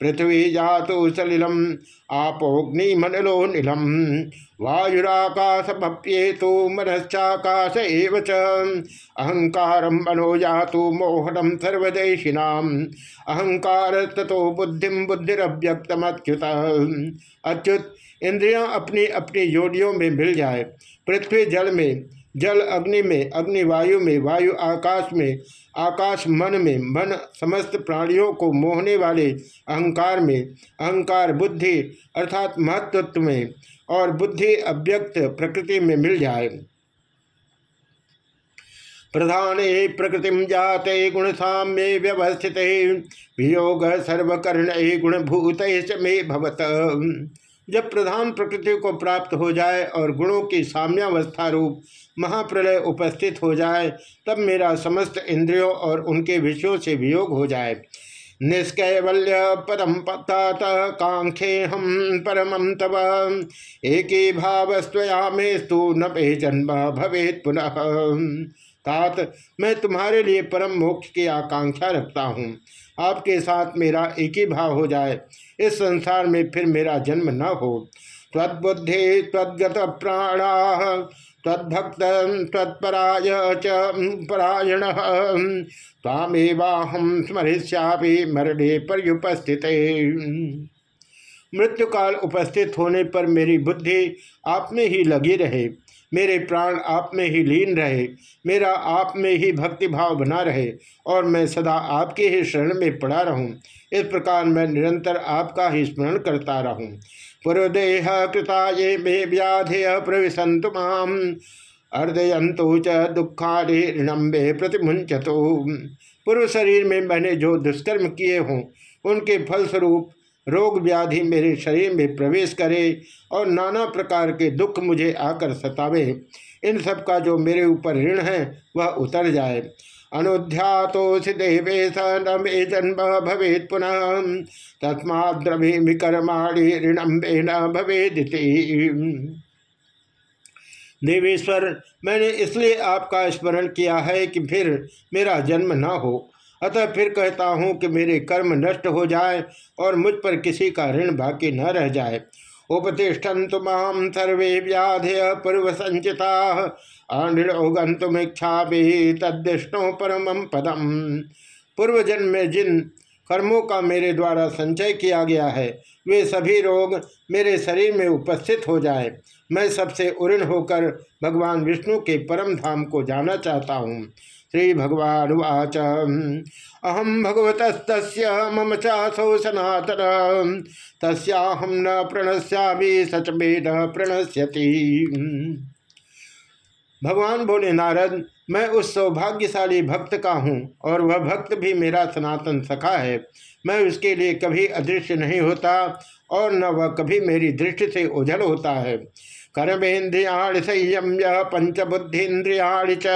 पृथ्वी जातु सलिलम आपोग्निमनलो नीलम। वायुराकाशमप्येतु, मनश्चाकाश एव च। अहंकारम मनो मोहनम सर्वदेशिनाम। अहंकार तथो बुद्धिम बुद्धिरव्यक्तमच्युत। अच्युत इंद्रियाँ अपनी अपनी योनियों में मिल जाए। पृथ्वी जल में जल अग्नि में, अग्नि वायु में, वायु आकाश में, आकाश मन में, मन समस्त प्राणियों को मोहने वाले अहंकार में, अहंकार बुद्धि अर्थात महत्व में और बुद्धि अव्यक्त प्रकृति में मिल जाए। प्रधान प्रकृति जाते गुण साम्य व्यवस्थित, वियोग सर्वकर्ण गुणभूत में भवत। जब प्रधान प्रकृति को प्राप्त हो जाए और गुणों की साम्यावस्था रूप महाप्रलय उपस्थित हो जाए, तब मेरा समस्त इंद्रियों और उनके विषयों से वियोग हो जाए। निष्कैवल्य पदम पतात कांखे हम परम तब एक ही भावस्तया मेस्तु न पे जन्म भवेत पुनः। तात, मैं तुम्हारे लिए परम मोक्ष की आकांक्षा रखता हूँ। आपके साथ मेरा एक ही भाव हो जाए। इस संसार में फिर मेरा जन्म न हो। तद्बुद्धि तद्गत प्राणा तद्भक्त तत्पराय च परायण तामेवाहम स्मरिष्यापि मरणे पर्युपस्थित। मृत्यु काल उपस्थित होने पर मेरी बुद्धि आप में ही लगी रहे। मेरे प्राण आप में ही लीन रहे, मेरा आप में ही भक्ति भाव बना रहे, और मैं सदा आपके ही शरण में पड़ा रहूँ। इस प्रकार मैं निरंतर आपका ही स्मरण करता रहूँ। पुरुदेह कृता ये मे व्याधेय प्रविशंतु माम। अर्दयंतु च दुखारे ऋणम्बे प्रतिमुंचतो पूर्व शरीर में मैंने जो दुष्कर्म किए हों, उनके फलस्वरूप रोग व्याधि मेरे शरीर में प्रवेश करे और नाना प्रकार के दुख मुझे आकर सतावे। इन सब का जो मेरे ऊपर ऋण है, वह उतर जाए। अनुध्यातोषि न मे जन्म भवेत पुनः। तस्मा द्रवी कर्माणी ऋणम्बे न देवेश्वर, मैंने इसलिए आपका स्मरण किया है कि फिर मेरा जन्म न हो। अतः फिर कहता हूँ कि मेरे कर्म नष्ट हो जाए और मुझ पर किसी का ऋण बाकी न रह जाए। उपतिष्ठन्त माम सर्वे व्याधय पूर्व संचिता अनृगंतुमिच्छा भी तद्विष्णु परम पदम। पूर्व जन्म में जिन कर्मों का मेरे द्वारा संचय किया गया है, वे सभी रोग मेरे शरीर में उपस्थित हो जाए। मैं सबसे उऋण होकर भगवान विष्णु के परम धाम को जाना चाहता हूँ। श्री भगवान वाच अहम भगवत मम चासौ सनातन। तस्हम न प्रणश्यामी सच में न प्रणश्यति भगवान बोले, नारद, मैं उस सौभाग्यशाली भक्त का हूँ और वह भक्त भी मेरा सनातन सखा है। मैं उसके लिए कभी अदृश्य नहीं होता और न वह कभी मेरी दृष्टि से उजल होता है। कर्मेन्द्रियाणि संयम्य, पंचबुद्धीन्द्रियाणि च।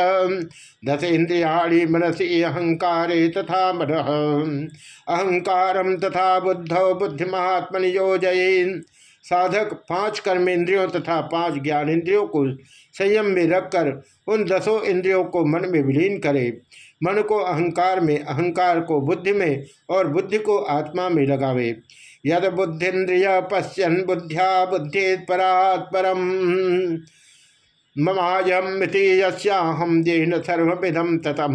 दशेन्द्रियाणि मनसी, अहंकारे तथा मन। अहंकार तथा बुद्ध, बुद्धिमात्मन योजयन। साधक पाँच कर्मेंद्रियों तथा पाँच ज्ञानेन्द्रियों को संयम में रखकर उन दसों इंद्रियों को मन में विलीन करे। मन को अहंकार में, अहंकार को बुद्धि में और बुद्धि को आत्मा में लगावे। यद बुद्धिन्द्रिय पश्यन बुद्धिया बुद्धि परात्परम। ममायमिति यस्याहम जेन सर्विधम ततम।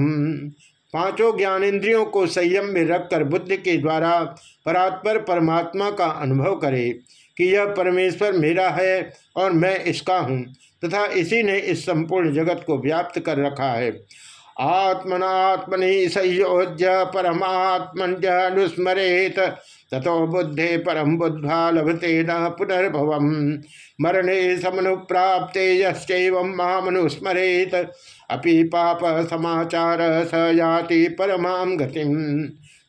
पाँचों ज्ञानेन्द्रियों को संयम में रखकर बुद्धि के द्वारा परात्पर परमात्मा का अनुभव करे कि यह परमेश्वर मेरा है और मैं इसका हूँ, तथा इसी ने इस संपूर्ण जगत को व्याप्त कर रखा है। आत्मनात्मनि संयोज्य परमात्मनुस्मरेत तथो बुद्धे परम बुद्धा लभते न पुनर्भव। मरणे समनुप्राप्ते यश्चैवं मामनुस्मरेत। अपि पाप समाचार स याति परमाम गतिम।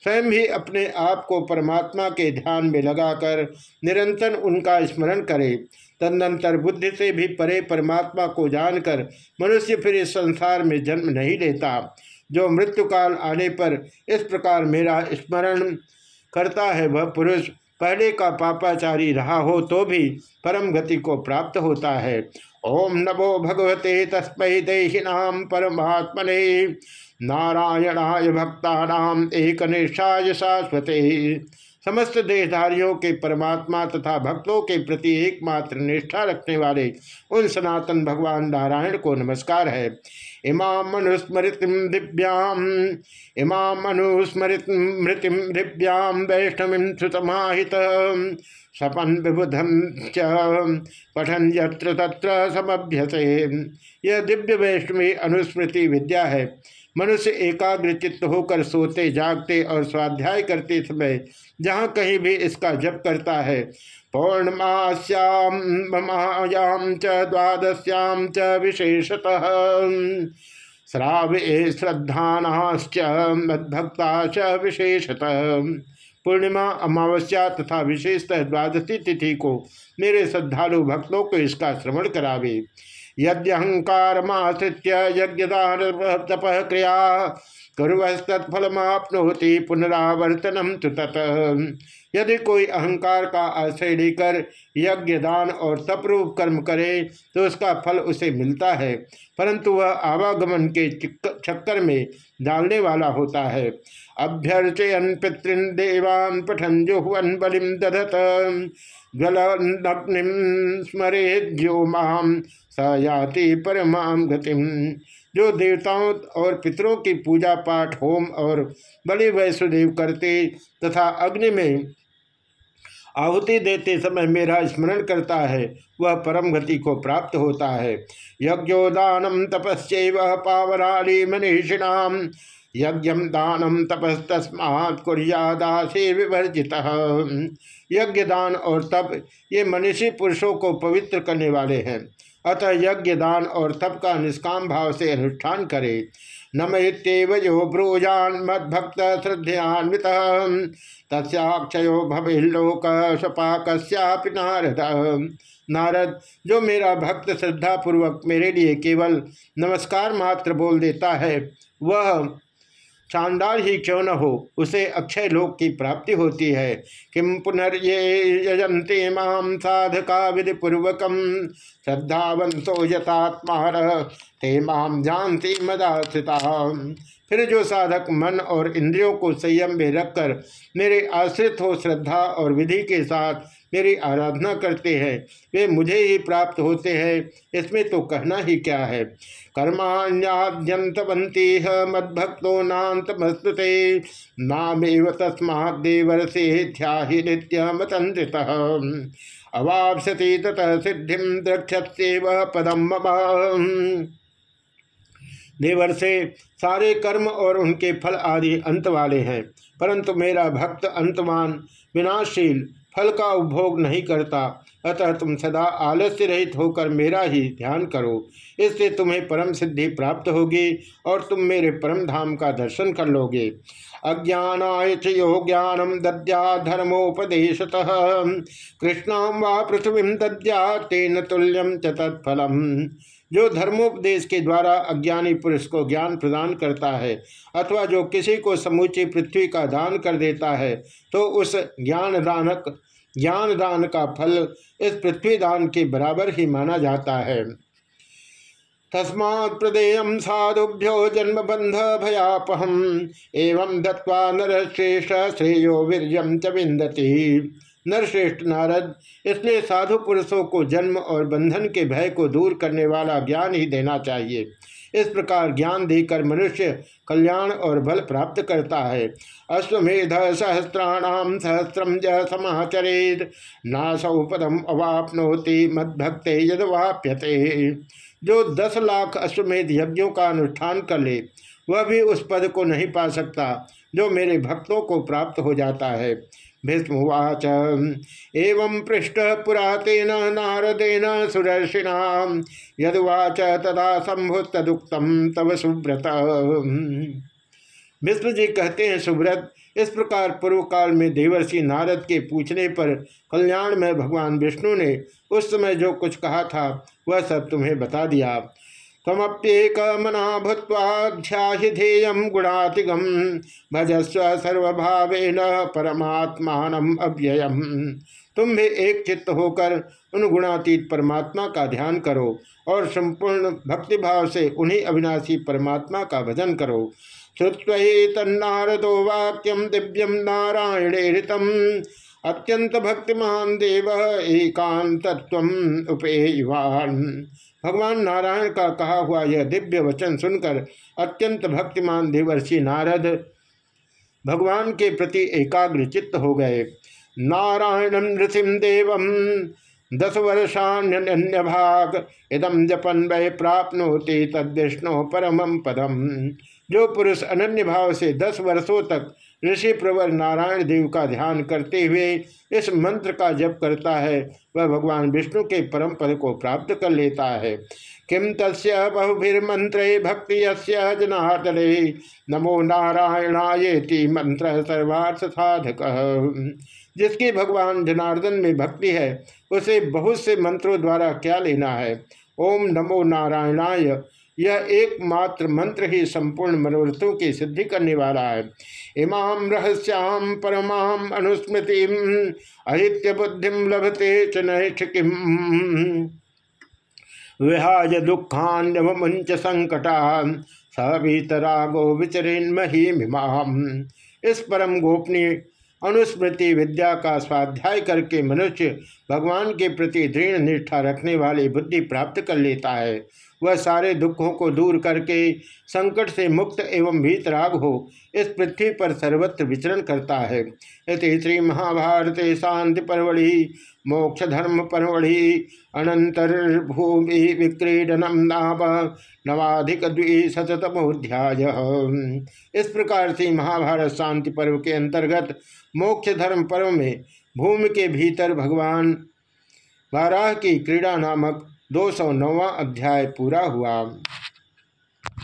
स्वयं भी अपने आप को परमात्मा के ध्यान में लगाकर निरंतर उनका स्मरण करे। तदनंतर बुद्धि से भी परे परमात्मा को जानकर मनुष्य फिर इस संसार में जन्म नहीं लेता। जो मृत्यु काल आने पर इस प्रकार मेरा स्मरण करता है वह पुरुष। पहले का पापाचारी रहा हो तो भी परम गति को प्राप्त होता है। ओम नमो भगवते तस्मै देहिनाम परमात्मने। नारायणाय भक्तानाम एक निष्ठाय शाश्वते। समस्त देहधारियों के परमात्मा तथा भक्तों के प्रति एकमात्र निष्ठा रखने वाले उन सनातन भगवान नारायण को नमस्कार है। इमाम मनुस्मृति दिव्याम इमाम मनुस्मृत मृतिम दिव्याम वैष्णवी श्रुतमाहित सपन विबुधम च, पठन यत्र तत्र समभ्यसे। यह दिव्य वैष्णवी अनुस्मृति विद्या है। मनुष्य एकाग्र चित्त होकर सोते, जागते और स्वाध्याय करते समय जहाँ कहीं भी इसका जप करता है। पौर्णमास्याम च, द्वादश्याम च विशेषतः। श्रावे श्रद्धानाश्च, मद्भक्ता च विशेषतः। पूर्णिमा अमावस्या तथा विशेषतः द्वादशी तिथि को मेरे श्रद्धालु भक्तों को इसका श्रवण करावे। यद्यहंकार माश्रित्य यज्ञदान तप क्रिया कुरस्तत्फलमाप्नोति पुनरावर्तनम तु यदि कोई अहंकार का आश्रय लेकर यज्ञ दान और तपरूप कर्म करे तो उसका फल उसे मिलता है, परंतु वह आवागमन के चक्कर में डालने वाला होता है। अभ्यर्चयन पितृन देवान पठन जुहन बलिम दधत। ज्वलग्निम स्मरे जो माम सयाति परमाम गतिम। जो देवताओं और पितरों की पूजा पाठ होम और बलि वैष्णदेव करते तथा अग्नि में आहुति देते समय मेरा स्मरण करता है, वह परम गति को प्राप्त होता है। यज्ञोदानम तपस्व पावराली मनीषिणाम। यज्ञ दानम तपस्तस्मात् विवर्जित। यज्ञ दान और तप, ये मनीषी पुरुषों को पवित्र करने वाले हैं। अतः यज्ञ दान और तप का निष्काम भाव से अनुष्ठान करे। नमयत्यव यो ब्रूजान मद्भक्त श्रद्धयान्वित। तस्क्षयो भविलोक सपाक्यापि नारद। नारद, जो मेरा भक्त श्रद्धापूर्वक मेरे लिए केवल नमस्कार मात्र बोल देता है, वह शानदार ही क्यों न हो, उसे अक्षय लोक की प्राप्ति होती है। किम पुनर्ये यजंते माम साधका विधि पूर्वक श्रद्धावंतो यथात्मा ते माम जानती मदाश्रिता। फिर जो साधक मन और इंद्रियों को संयम में रखकर मेरे आश्रित हो, श्रद्धा और विधि के साथ मेरी आराधना करते हैं, वे मुझे ही प्राप्त होते हैं। इसमें तो कहना ही क्या है? कर्माण्यंतवंती मद्भक्तो नातमस्तुते नामेव तस्मादेवर से ध्याहि नित्यमतंत्रित अवापसति ततः सिद्धि द्रक्षत्व पदम देवर से सारे कर्म और उनके फल आदि अंत वाले हैं, परंतु मेरा भक्त अंतमान विनाशील फल का उपभोग नहीं करता। अतः तुम सदा आलस्य रहित होकर मेरा ही ध्यान करो। इससे तुम्हें परम सिद्धि प्राप्त होगी और तुम मेरे परम धाम का दर्शन कर लोगे। अज्ञानाय च यो ज्ञानम दद्या धर्मोपदेशतः। कृष्णाम व पृथ्वी दद्या तेन तुल्यम च तत्फलम। जो धर्मोपदेश के द्वारा अज्ञानी पुरुष को ज्ञान प्रदान करता है अथवा जो किसी को समूची पृथ्वी का दान कर देता है तो उस ज्ञान दानक ज्ञान दान का फल इस पृथ्वी दान के बराबर ही माना जाता है। तस्मा प्रदेय साधुभ्यो जन्म बंध भयापहम एवं दत्वा नर श्रेष्ठ श्रेयो वीरजम च विंदती नरश्रेष्ठ नारद, इसलिए साधु पुरुषों को जन्म और बंधन के भय को दूर करने वाला ज्ञान ही देना चाहिए। इस प्रकार ज्ञान देकर मनुष्य कल्याण और बल प्राप्त करता है। अश्वमेध सहस्राणाम सहस्रम ज समाचरेत, नासौ पदम अवापनोति मद्भक्त यदवाप्यते। जो दस लाख अश्वमेध यज्ञों का अनुष्ठान कर ले, वह भी उस पद को नहीं पा सकता, जो मेरे भक्तों को प्राप्त हो जाता है। भीष्मवाच एवं पृष्ठ पुरातेन नारदेन सुदर्शिना यदुवाच तदा संभुत तदुक्तम तव सुव्रत। भीष्म जी कहते हैं, सुव्रत, इस प्रकार पूर्व काल में देवर्षि नारद के पूछने पर कल्याण में भगवान विष्णु ने उस समय जो कुछ कहा था, वह सब तुम्हें बता दिया। तमप्येक मना भूत्वाध्याधेय गुणातिगम भजस्व सर्वभावेन परमात्मान अव्यय तुम भी एक चित्त होकर उन गुणातीत परमात्मा का ध्यान करो और संपूर्ण भक्तिभाव से उन्हीं अविनाशी परमात्मा का भजन करो। श्रुत्वी तन्नारदो वाक्यम दिव्यम नारायणेतम अत्यंत भक्तिमान देव एकांतत्व उपेयवान। भगवान नारायण का कहा हुआ यह दिव्य वचन सुनकर अत्यंत भक्तिमान देवर्षि नारद भगवान के प्रति एकाग्र चित्त हो गए। नारायण नृसिम देव दस वर्षान्य भाग इदम जपन वह प्राप्नोति तद विष्णु परम पदम। जो पुरुष अनन्य भाव से दस वर्षों तक ऋषि प्रवर नारायण देव का ध्यान करते हुए इस मंत्र का जप करता है, वह भगवान विष्णु के परम पद को प्राप्त कर लेता है। किम तस् बहुभिर्मंत्रे भक्ति जनार्दने। नमो नारायणायेति मंत्र सर्वार्थ साधक जिसकी भगवान जनार्दन में भक्ति है, उसे बहुत से मंत्रों द्वारा क्या लेना है? ओम नमो नारायणाय। यह एकमात्र मंत्र ही संपूर्ण मनोरथों की सिद्धि करने वाला है। इमाम रहस्याम परमाम अनुस्मृति, अहित्य बुद्धि लभते च नैष्ठिकीम विहाय दुखान्यमुंच संकटा सभीतरागो विचरिन महिमिमाम इस परम गोपनीय अनुस्मृति विद्या का स्वाध्याय करके मनुष्य भगवान के प्रति दृढ़ निष्ठा रखने वाली बुद्धि प्राप्त कर लेता है। वह सारे दुखों को दूर करके संकट से मुक्त एवं भीतराग हो, इस पृथ्वी पर सर्वत्र विचरण करता है। इस श्री महाभारत शांति परवड़ी, मोक्ष धर्म परवड़ी अनंतर भूमि विक्रीडनम नाम नवाधिक द्विशतमोध्याय इस प्रकार से महाभारत शांति पर्व के अंतर्गत मोक्ष धर्म पर्व में भूमि के भीतर भगवान बाराह की क्रीड़ा नामक दो सौ अध्याय पूरा हुआ।